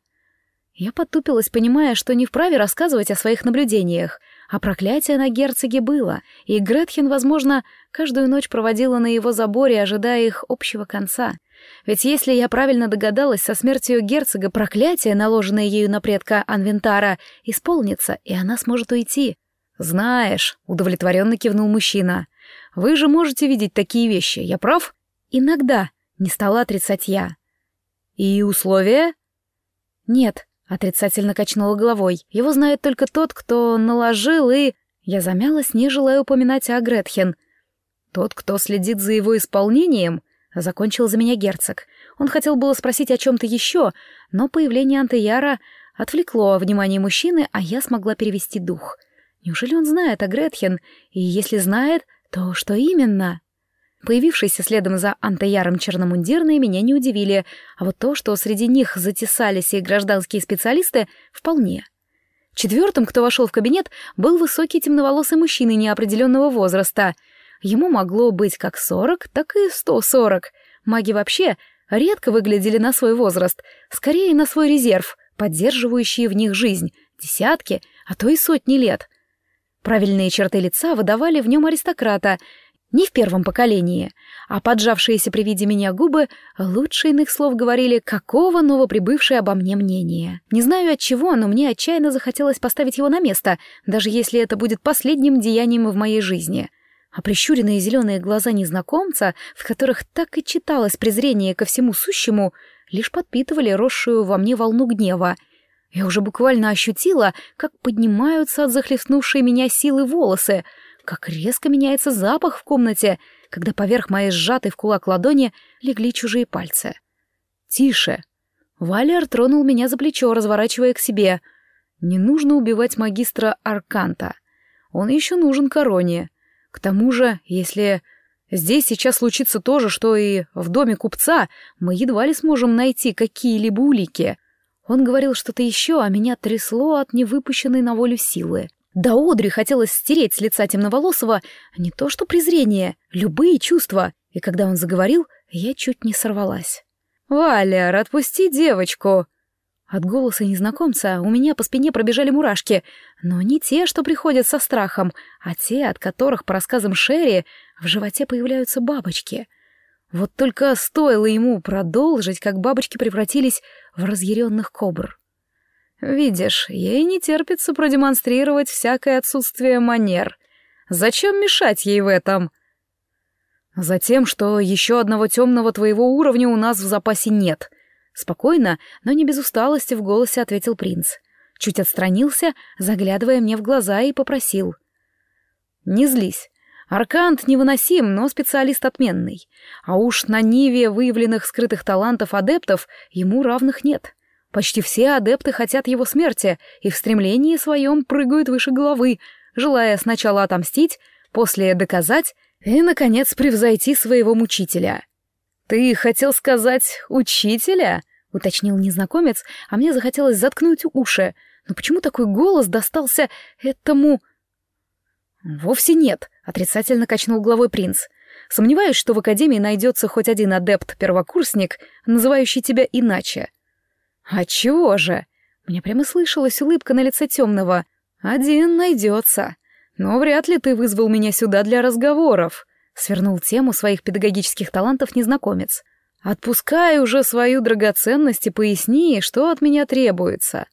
A: Я потупилась, понимая, что не вправе рассказывать о своих наблюдениях. А проклятие на герцоге было, и Гретхен, возможно, каждую ночь проводила на его заборе, ожидая их общего конца. Ведь если я правильно догадалась, со смертью герцога проклятие, наложенное ею на предка Анвентара, исполнится, и она сможет уйти. «Знаешь», — удовлетворенно кивнул мужчина, вы же можете видеть такие вещи, я прав? Иногда, не стала отрицать я. И условия? Нет, отрицательно качнула головой. Его знает только тот, кто наложил и... Я замялась, не желая упоминать о Гретхен. Тот, кто следит за его исполнением, закончил за меня герцог. Он хотел было спросить о чем-то еще, но появление Антеяра отвлекло внимание мужчины, а я смогла перевести дух. Неужели он знает о Гретхен? И если знает, то что именно? Появившиеся следом за антеяром черномундирные меня не удивили, а вот то, что среди них затесались и гражданские специалисты, вполне. Четвертым, кто вошел в кабинет, был высокий темноволосый мужчина неопределенного возраста. Ему могло быть как сорок, так и сто сорок. Маги вообще редко выглядели на свой возраст, скорее на свой резерв, поддерживающий в них жизнь, десятки, а то и сотни лет — Правильные черты лица выдавали в нем аристократа, не в первом поколении, а поджавшиеся при виде меня губы лучше иных слов говорили, какого новоприбывшее обо мне мнение. Не знаю от чего, но мне отчаянно захотелось поставить его на место, даже если это будет последним деянием в моей жизни. А прищуренные зеленые глаза незнакомца, в которых так и читалось презрение ко всему сущему, лишь подпитывали росшую во мне волну гнева — я уже буквально ощутила, как поднимаются от захлестнувшей меня силы волосы, как резко меняется запах в комнате, когда поверх моей сжатой в кулак ладони легли чужие пальцы. «Тише!» Валер тронул меня за плечо, разворачивая к себе. «Не нужно убивать магистра Арканта. Он еще нужен короне. К тому же, если здесь сейчас случится то же, что и в доме купца, мы едва ли сможем найти какие-либо улики. Он говорил что-то еще, а меня трясло от невыпущенной на волю силы. Да Одри хотелось стереть с лица темноволосого не то что презрение, любые чувства. И когда он заговорил, я чуть не сорвалась. «Валяр, отпусти девочку!» От голоса незнакомца у меня по спине пробежали мурашки, но не те, что приходят со страхом, а те, от которых, по рассказам Шерри, в животе появляются бабочки. Вот только стоило ему продолжить, как бабочки превратились в разъяренных кобр. Видишь, ей не терпится продемонстрировать всякое отсутствие манер. Зачем мешать ей в этом? Затем, что еще одного темного твоего уровня у нас в запасе нет. Спокойно, но не без усталости в голосе ответил принц. Чуть отстранился, заглядывая мне в глаза и попросил. «Не злись. Аркант невыносим, но специалист отменный. А уж на ниве выявленных скрытых талантов адептов ему равных нет. Почти все адепты хотят его смерти и в стремлении своем прыгают выше головы, желая сначала отомстить, после доказать и, наконец, превзойти своего мучителя. «Ты хотел сказать «учителя»?» — уточнил незнакомец, а мне захотелось заткнуть уши. Но почему такой голос достался этому... «Вовсе нет», — отрицательно качнул головой принц. «Сомневаюсь, что в Академии найдется хоть один адепт-первокурсник, называющий тебя иначе». «А чего же?» Мне прямо слышалась улыбка на лице темного. «Один найдется. Но вряд ли ты вызвал меня сюда для разговоров», — свернул тему своих педагогических талантов незнакомец. «Отпускай уже свою драгоценность и поясни, что от меня требуется.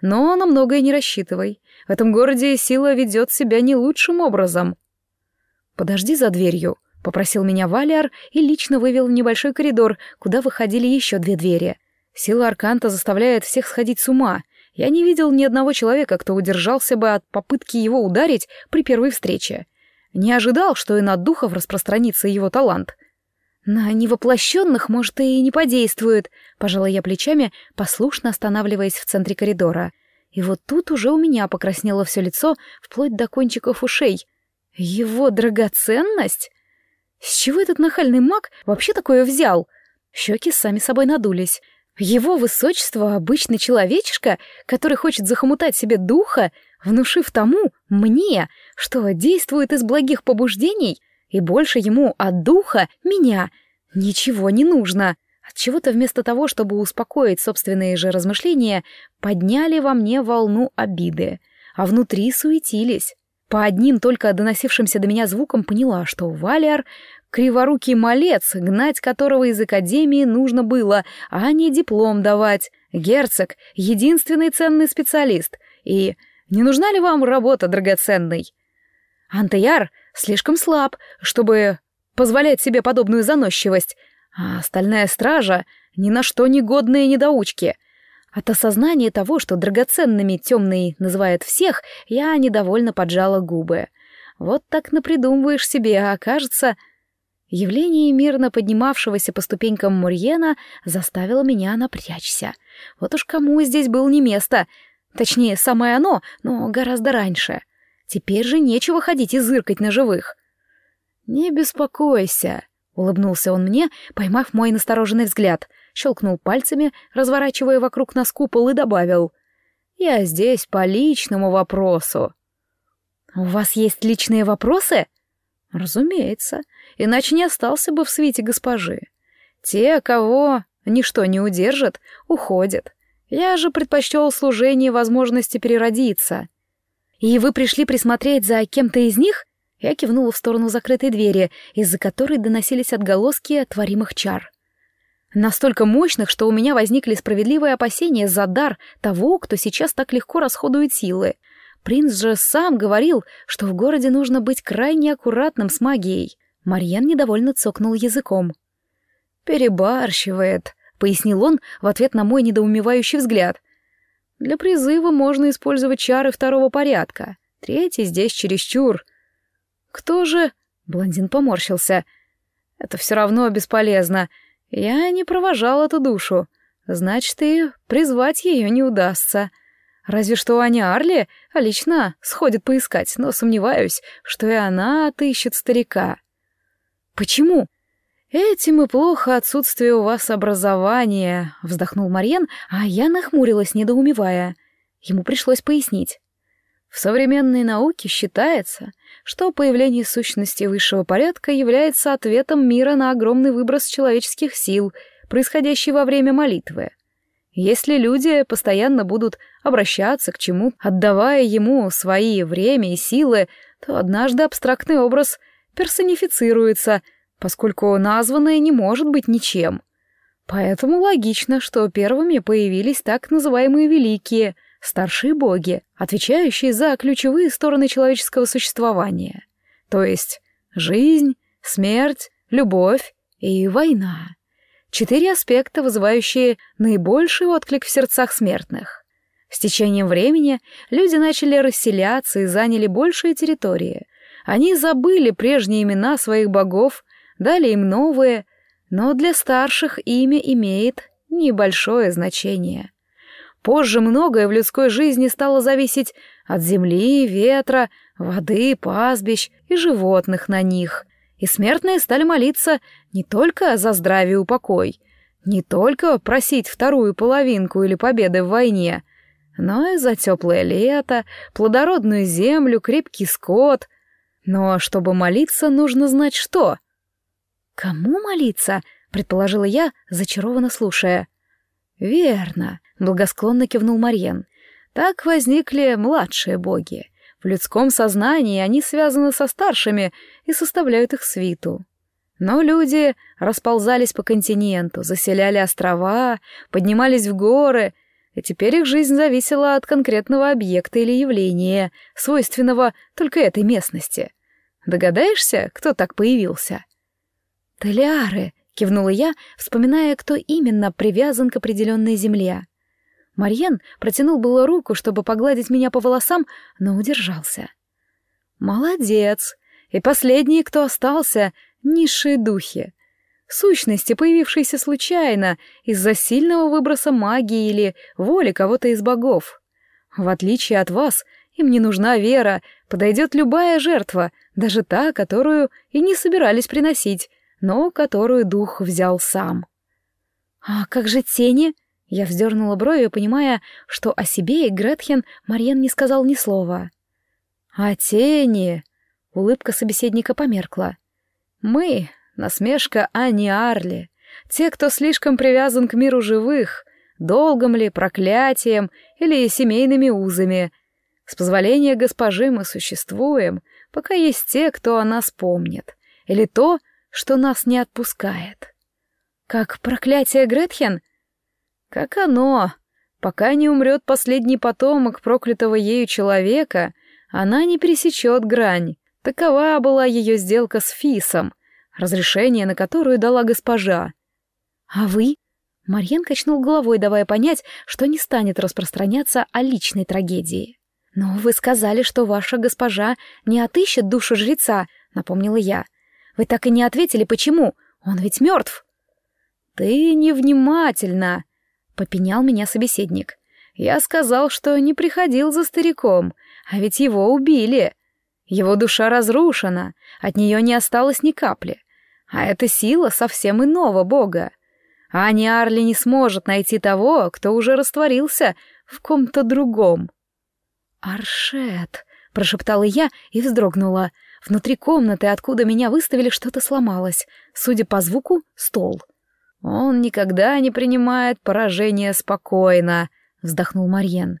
A: Но на многое не рассчитывай. В этом городе сила ведет себя не лучшим образом». «Подожди за дверью», — попросил меня Валиар и лично вывел в небольшой коридор, куда выходили еще две двери. Сила Арканта заставляет всех сходить с ума — я не видел ни одного человека, кто удержался бы от попытки его ударить при первой встрече. Не ожидал, что и на духов распространится его талант. На невоплощенных, может, и не подействует, пожала я плечами, послушно останавливаясь в центре коридора. И вот тут уже у меня покраснело все лицо, вплоть до кончиков ушей. Его драгоценность? С чего этот нахальный маг вообще такое взял? Щеки сами собой надулись. Его высочество — обычный человечишка, который хочет захомутать себе духа, внушив тому, мне, что действует из благих побуждений, и больше ему от духа, меня, ничего не нужно. Отчего-то вместо того, чтобы успокоить собственные же размышления, подняли во мне волну обиды, а внутри суетились. По одним только доносившимся до меня звукам поняла, что Валиар Криворукий малец, гнать которого из академии нужно было, а не диплом давать. Герцог — единственный ценный специалист. И не нужна ли вам работа драгоценной? Антеяр слишком слаб, чтобы позволять себе подобную заносчивость, а остальная стража — ни на что не годные недоучки. От осознания того, что драгоценными темный называет всех, я недовольно поджала губы. Вот так напридумываешь себе, а окажется... Явление мирно поднимавшегося по ступенькам Мурьена заставило меня напрячься. Вот уж кому здесь было не место. Точнее, самое оно, но гораздо раньше. Теперь же нечего ходить и зыркать на живых. «Не беспокойся», — улыбнулся он мне, поймав мой настороженный взгляд, щелкнул пальцами, разворачивая вокруг нас купол, и добавил. «Я здесь по личному вопросу». «У вас есть личные вопросы?» Разумеется, иначе не остался бы в свете госпожи. Те, кого ничто не удержит, уходят. Я же предпочел служение возможности переродиться. И вы пришли присмотреть за кем-то из них? Я кивнула в сторону закрытой двери, из-за которой доносились отголоски творимых чар. Настолько мощных, что у меня возникли справедливые опасения за дар того, кто сейчас так легко расходует силы — Принц же сам говорил, что в городе нужно быть крайне аккуратным с магией. Марьян недовольно цокнул языком. «Перебарщивает», — пояснил он в ответ на мой недоумевающий взгляд. «Для призыва можно использовать чары второго порядка. Третий здесь чересчур». «Кто же?» — блондин поморщился. «Это все равно бесполезно. Я не провожал эту душу. Значит, и призвать ее не удастся». Разве что Аня Арли а лично сходит поискать, но сомневаюсь, что и она отыщет старика. Почему? Этим и плохо отсутствие у вас образования, вздохнул Марьян, а я нахмурилась, недоумевая. Ему пришлось пояснить. В современной науке считается, что появление сущности высшего порядка является ответом мира на огромный выброс человеческих сил, происходящий во время молитвы. Если люди постоянно будут обращаться к чему, отдавая ему свои время и силы, то однажды абстрактный образ персонифицируется, поскольку названное не может быть ничем. Поэтому логично, что первыми появились так называемые великие, старшие боги, отвечающие за ключевые стороны человеческого существования, то есть жизнь, смерть, любовь и война. Четыре аспекта, вызывающие наибольший отклик в сердцах смертных. С течением времени люди начали расселяться и заняли большие территории. Они забыли прежние имена своих богов, дали им новые, но для старших имя имеет небольшое значение. Позже многое в людской жизни стало зависеть от земли, ветра, воды, пастбищ и животных на них — и смертные стали молиться не только за здравие и упокой, не только просить вторую половинку или победы в войне, но и за теплое лето, плодородную землю, крепкий скот. Но чтобы молиться, нужно знать что. «Кому молиться?» — предположила я, зачарованно слушая. «Верно», — благосклонно кивнул Марьен. «Так возникли младшие боги. В людском сознании они связаны со старшими и составляют их свиту. Но люди расползались по континенту, заселяли острова, поднимались в горы, и теперь их жизнь зависела от конкретного объекта или явления, свойственного только этой местности. Догадаешься, кто так появился? «Толиары», — кивнула я, вспоминая, кто именно привязан к определенной земле. Марьен протянул было руку, чтобы погладить меня по волосам, но удержался. «Молодец! И последние, кто остался, низшие духи. Сущности, появившиеся случайно, из-за сильного выброса магии или воли кого-то из богов. В отличие от вас, им не нужна вера, подойдет любая жертва, даже та, которую и не собирались приносить, но которую дух взял сам. «А как же тени?» Я вздернула брови, понимая, что о себе и Гретхен Марьен не сказал ни слова. «А тени?» Улыбка собеседника померкла. Мы — насмешка Ани Арли, те, кто слишком привязан к миру живых, долгом ли, проклятием или семейными узами. С позволения госпожи мы существуем, пока есть те, кто о нас помнит, или то, что нас не отпускает. Как проклятие Гретхен? Как оно. Пока не умрет последний потомок проклятого ею человека, она не пересечет грань, Такова была ее сделка с Фисом, разрешение на которую дала госпожа. «А вы?» Марьен качнул головой, давая понять, что не станет распространяться о личной трагедии. «Но вы сказали, что ваша госпожа не отыщет душу жреца», — напомнила я. «Вы так и не ответили, почему? Он ведь мертв». «Ты невнимательна», — попенял меня собеседник. «Я сказал, что не приходил за стариком, а ведь его убили. Его душа разрушена, от нее не осталось ни капли. А эта сила совсем иного бога. Ани Арли не сможет найти того, кто уже растворился в ком-то другом. «Аршет», — прошептала я и вздрогнула. Внутри комнаты, откуда меня выставили, что-то сломалось. Судя по звуку, стол. «Он никогда не принимает поражение спокойно», — вздохнул Марьен.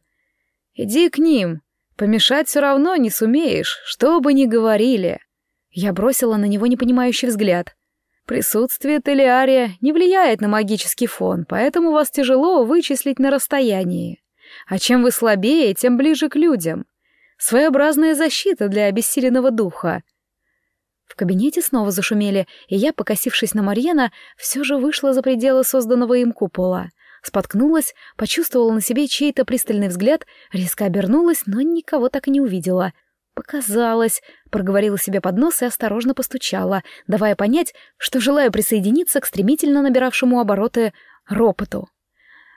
A: «Иди к ним, Помешать все равно не сумеешь, что бы ни говорили. Я бросила на него непонимающий взгляд. Присутствие Телиария не влияет на магический фон, поэтому вас тяжело вычислить на расстоянии. А чем вы слабее, тем ближе к людям. Своеобразная защита для обессиленного духа. В кабинете снова зашумели, и я, покосившись на Марьена, все же вышла за пределы созданного им купола — Споткнулась, почувствовала на себе чей-то пристальный взгляд, резко обернулась, но никого так и не увидела. «Показалось», — проговорила себе под нос и осторожно постучала, давая понять, что желаю присоединиться к стремительно набиравшему обороты ропоту.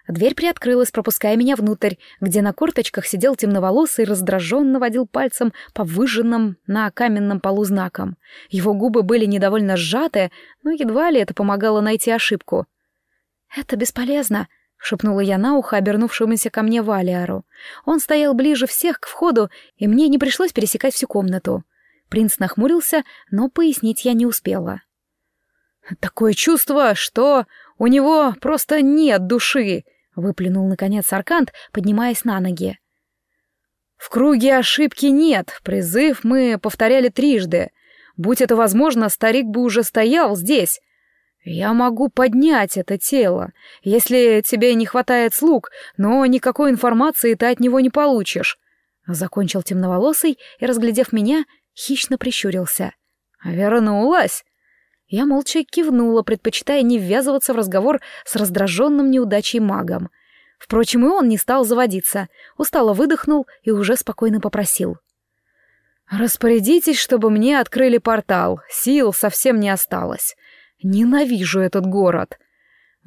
A: Дверь приоткрылась, пропуская меня внутрь, где на корточках сидел темноволосый и раздраженно водил пальцем по выжженным на каменном полу знакам. Его губы были недовольно сжаты, но едва ли это помогало найти ошибку. «Это бесполезно», — шепнула я на ухо обернувшемуся ко мне Валиару. Он стоял ближе всех к входу, и мне не пришлось пересекать всю комнату. Принц нахмурился, но пояснить я не успела. «Такое чувство, что у него просто нет души», — выплюнул наконец Аркант, поднимаясь на ноги. «В круге ошибки нет, призыв мы повторяли трижды. Будь это возможно, старик бы уже стоял здесь, «Я могу поднять это тело, если тебе не хватает слуг, но никакой информации ты от него не получишь», — закончил темноволосый и, разглядев меня, хищно прищурился. «Вернулась!» Я молча кивнула, предпочитая не ввязываться в разговор с раздраженным неудачей магом. Впрочем, и он не стал заводиться, устало выдохнул и уже спокойно попросил. «Распорядитесь, чтобы мне открыли портал, сил совсем не осталось. Ненавижу этот город.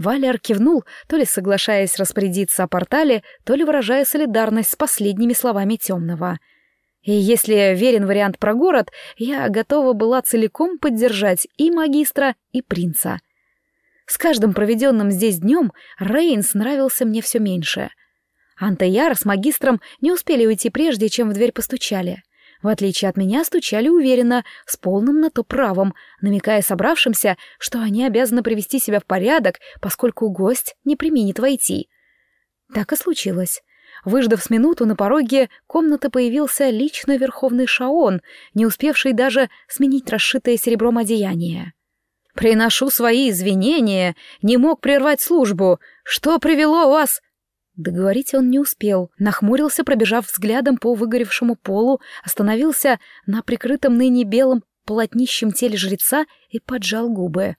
A: Валер кивнул, то ли соглашаясь распорядиться о портале, то ли выражая солидарность с последними словами темного. И если верен вариант про город, я готова была целиком поддержать и магистра, и принца. С каждым проведенным здесь днем Рейнс нравился мне все меньше. Анта и Яр с магистром не успели уйти прежде, чем в дверь постучали. В отличие от меня, стучали уверенно, с полным на то правом, намекая собравшимся, что они обязаны привести себя в порядок, поскольку гость не применит войти. Так и случилось. Выждав с минуту, на пороге комнаты появился лично верховный шаон, не успевший даже сменить расшитое серебром одеяние. «Приношу свои извинения, не мог прервать службу. Что привело вас?» Договорить он не успел, нахмурился, пробежав взглядом по выгоревшему полу, остановился на прикрытом ныне белом полотнищем теле жреца и поджал губы.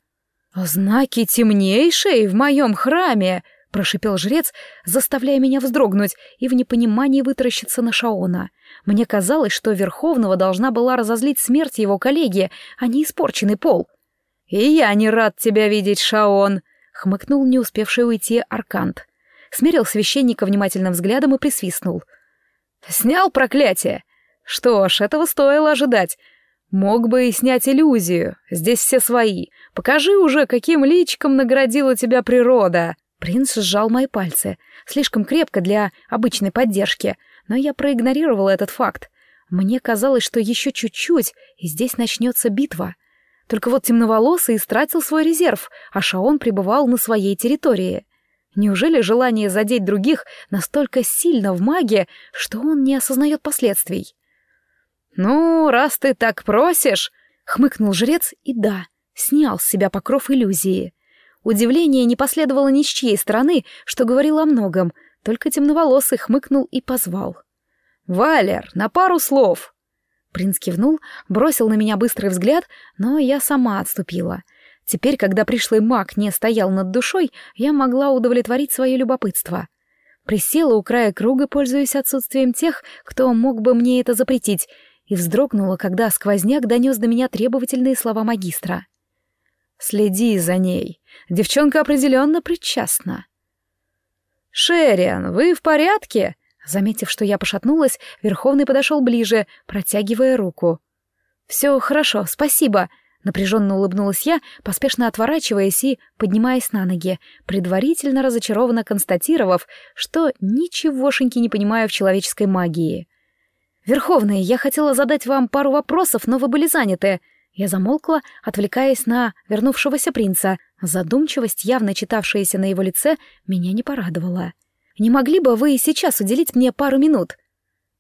A: «Знаки темнейшие в моем храме!» — прошипел жрец, заставляя меня вздрогнуть и в непонимании вытаращиться на Шаона. Мне казалось, что Верховного должна была разозлить смерть его коллеги, а не испорченный пол. «И я не рад тебя видеть, Шаон!» — хмыкнул не успевший уйти Аркант. Смерил священника внимательным взглядом и присвистнул. «Снял проклятие! Что ж, этого стоило ожидать. Мог бы и снять иллюзию. Здесь все свои. Покажи уже, каким личиком наградила тебя природа!» Принц сжал мои пальцы, слишком крепко для обычной поддержки, но я проигнорировала этот факт. Мне казалось, что еще чуть-чуть, и здесь начнется битва. Только вот темноволосый истратил свой резерв, а Шаон пребывал на своей территории. Неужели желание задеть других настолько сильно в маге, что он не осознает последствий? «Ну, раз ты так просишь», — хмыкнул жрец и да, снял с себя покров иллюзии. Удивление не последовало ни с чьей стороны, что говорило о многом, только темноволосый хмыкнул и позвал. «Валер, на пару слов!» Принц кивнул, бросил на меня быстрый взгляд, но я сама отступила. Теперь, когда пришлый маг не стоял над душой, я могла удовлетворить свое любопытство. Присела у края круга, пользуясь отсутствием тех, кто мог бы мне это запретить, и вздрогнула, когда сквозняк донес до меня требовательные слова магистра. Следи за ней. Девчонка определенно причастна. «Шериан, вы в порядке?» Заметив, что я пошатнулась, Верховный подошел ближе, протягивая руку. «Все хорошо, спасибо», — напряженно улыбнулась я, поспешно отворачиваясь и поднимаясь на ноги, предварительно разочарованно констатировав, что ничегошеньки не понимаю в человеческой магии. «Верховный, я хотела задать вам пару вопросов, но вы были заняты», я замолкла, отвлекаясь на вернувшегося принца. Задумчивость, явно читавшаяся на его лице, меня не порадовала. «Не могли бы вы сейчас уделить мне пару минут?»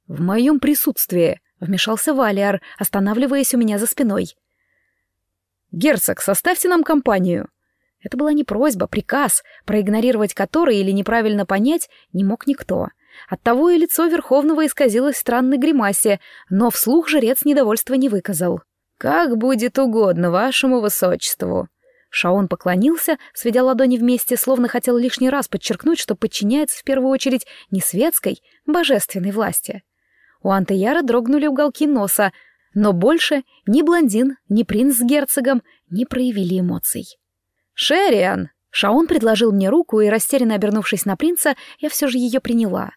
A: «В моем присутствии», — вмешался Валиар, останавливаясь у меня за спиной. «Герцог, составьте нам компанию». Это была не просьба, приказ, проигнорировать который или неправильно понять не мог никто. Оттого и лицо Верховного исказилось в странной гримасе, но вслух жрец недовольства не выказал. «Как будет угодно вашему высочеству». Шаон поклонился, сведя ладони вместе, словно хотел лишний раз подчеркнуть, что подчиняется в первую очередь не светской, божественной власти. У Антеяра дрогнули уголки носа, но больше ни блондин, ни принц с герцогом не проявили эмоций. «Шериан!» Шаон предложил мне руку, и, растерянно обернувшись на принца, я все же ее приняла.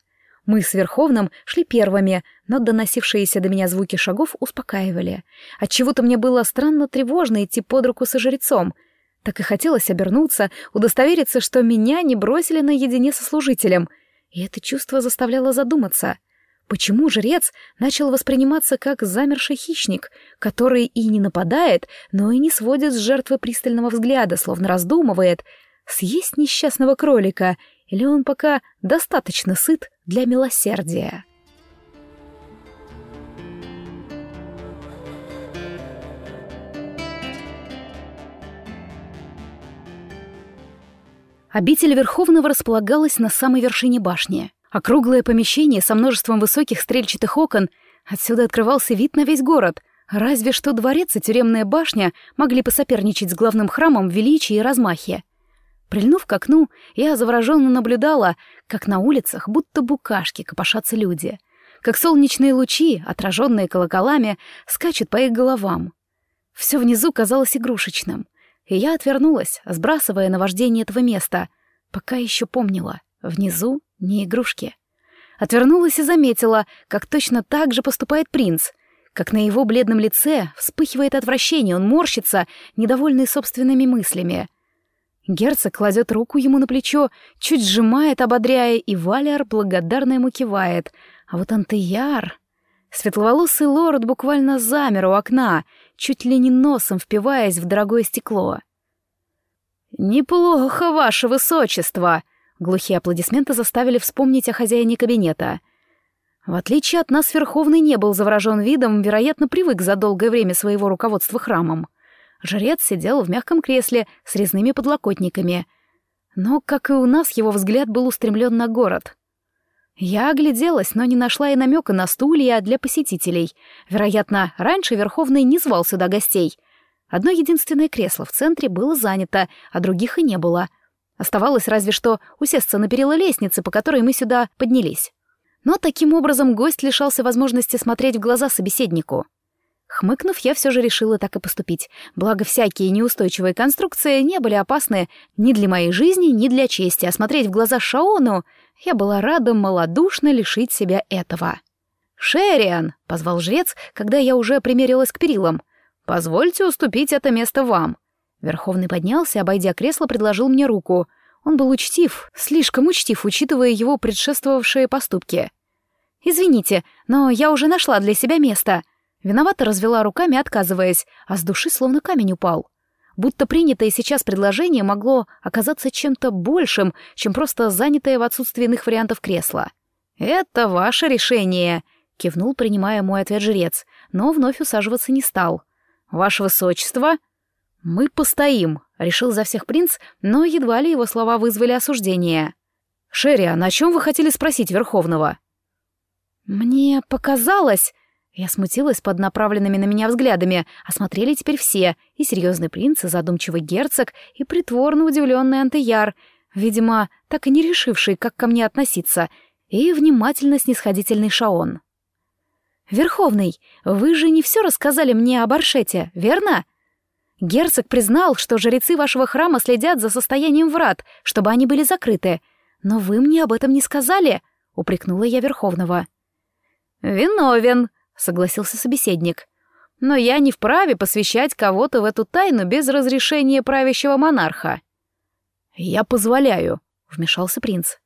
A: Мы с Верховным шли первыми, но доносившиеся до меня звуки шагов успокаивали. Отчего-то мне было странно тревожно идти под руку со жрецом. Так и хотелось обернуться, удостовериться, что меня не бросили наедине со служителем. И это чувство заставляло задуматься. Почему жрец начал восприниматься как замерший хищник, который и не нападает, но и не сводит с жертвы пристального взгляда, словно раздумывает, съесть несчастного кролика, или он пока достаточно сыт, для милосердия. Обитель Верховного располагалась на самой вершине башни. Округлое помещение со множеством высоких стрельчатых окон. Отсюда открывался вид на весь город. Разве что дворец и тюремная башня могли посоперничать с главным храмом в и размахе. Прильнув к окну, я завороженно наблюдала, как на улицах будто букашки копошатся люди, как солнечные лучи, отраженные колоколами, скачут по их головам. Все внизу казалось игрушечным, и я отвернулась, сбрасывая наваждение этого места, пока еще помнила, внизу не игрушки. Отвернулась и заметила, как точно так же поступает принц — как на его бледном лице вспыхивает отвращение, он морщится, недовольный собственными мыслями. Герцог кладет руку ему на плечо, чуть сжимает, ободряя, и Валиар благодарно ему кивает. А вот Антеяр... Светловолосый лорд буквально замер у окна, чуть ли не носом впиваясь в дорогое стекло. «Неплохо, ваше высочество!» Глухие аплодисменты заставили вспомнить о хозяине кабинета. В отличие от нас, Верховный не был заворожен видом, вероятно, привык за долгое время своего руководства храмом. Жрец сидел в мягком кресле с резными подлокотниками. Но, как и у нас, его взгляд был устремлен на город. Я огляделась, но не нашла и намека на стулья для посетителей. Вероятно, раньше Верховный не звал сюда гостей. Одно единственное кресло в центре было занято, а других и не было — Оставалось разве что усесться на перила лестницы, по которой мы сюда поднялись. Но таким образом гость лишался возможности смотреть в глаза собеседнику. Хмыкнув, я все же решила так и поступить, благо всякие неустойчивые конструкции не были опасны ни для моей жизни, ни для чести, а смотреть в глаза Шаону я была рада малодушно лишить себя этого. «Шериан!» — позвал жрец, когда я уже примерилась к перилам. «Позвольте уступить это место вам. Верховный поднялся, обойдя кресло, предложил мне руку. Он был учтив, слишком учтив, учитывая его предшествовавшие поступки. «Извините, но я уже нашла для себя место». Виновато развела руками, отказываясь, а с души словно камень упал. Будто принятое сейчас предложение могло оказаться чем-то большим, чем просто занятое в отсутствии иных вариантов кресло. «Это ваше решение», — кивнул, принимая мой ответ жрец, но вновь усаживаться не стал. «Ваше высочество», «Мы постоим», — решил за всех принц, но едва ли его слова вызвали осуждение. «Шерри, а на чем вы хотели спросить Верховного?» «Мне показалось...» Я смутилась под направленными на меня взглядами, осмотрели теперь все, и серьезный принц, и задумчивый герцог, и притворно удивленный антияр, видимо, так и не решивший, как ко мне относиться, и внимательно снисходительный Шаон. «Верховный, вы же не все рассказали мне об Аршете, верно?» Герцог признал, что жрецы вашего храма следят за состоянием врат, чтобы они были закрыты. Но вы мне об этом не сказали, — упрекнула я Верховного. «Виновен», — согласился собеседник. «Но я не вправе посвящать кого-то в эту тайну без разрешения правящего монарха». «Я позволяю», — вмешался принц.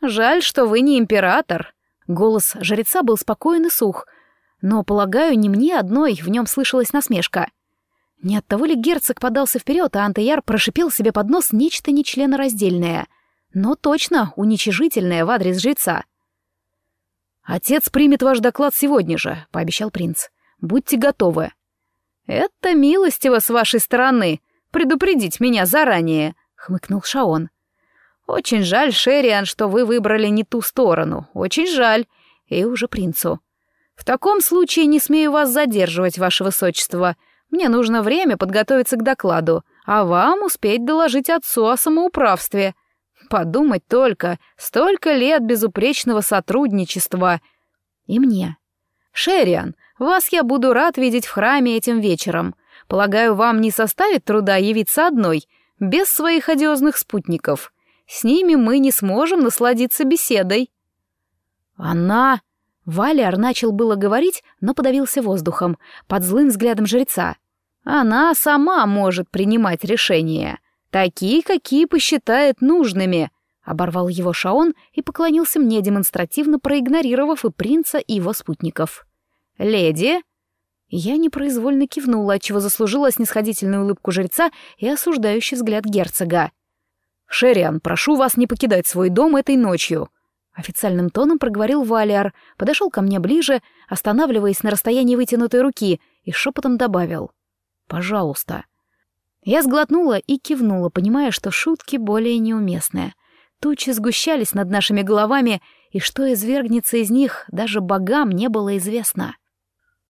A: «Жаль, что вы не император». Голос жреца был спокоен и сух, но, полагаю, не мне одной в нем слышалась насмешка — не от того ли герцог подался вперед, а Антеяр прошипел себе под нос нечто нечленораздельное, но точно уничижительное в адрес жреца. «Отец примет ваш доклад сегодня же», — пообещал принц. «Будьте готовы». «Это милостиво с вашей стороны, предупредить меня заранее», — хмыкнул Шаон. «Очень жаль, Шериан, что вы выбрали не ту сторону. Очень жаль. И уже принцу. В таком случае не смею вас задерживать, ваше высочество. Мне нужно время подготовиться к докладу, а вам успеть доложить отцу о самоуправстве. Подумать только, столько лет безупречного сотрудничества. И мне. Шериан, вас я буду рад видеть в храме этим вечером. Полагаю, вам не составит труда явиться одной, без своих одиозных спутников. С ними мы не сможем насладиться беседой. Она... Валиар начал было говорить, но подавился воздухом, под злым взглядом жреца. Она сама может принимать решения, такие, какие посчитает нужными. Оборвал его Шаон и поклонился мне, демонстративно проигнорировав и принца, и его спутников. «Леди?» Я непроизвольно кивнула, отчего заслужила снисходительную улыбку жреца и осуждающий взгляд герцога. «Шериан, прошу вас не покидать свой дом этой ночью», Официальным тоном проговорил Валиар, подошел ко мне ближе, останавливаясь на расстоянии вытянутой руки, и шепотом добавил. Пожалуйста». Я сглотнула и кивнула, понимая, что шутки более неуместные. Тучи сгущались над нашими головами, и что извергнется из них, даже богам не было известно.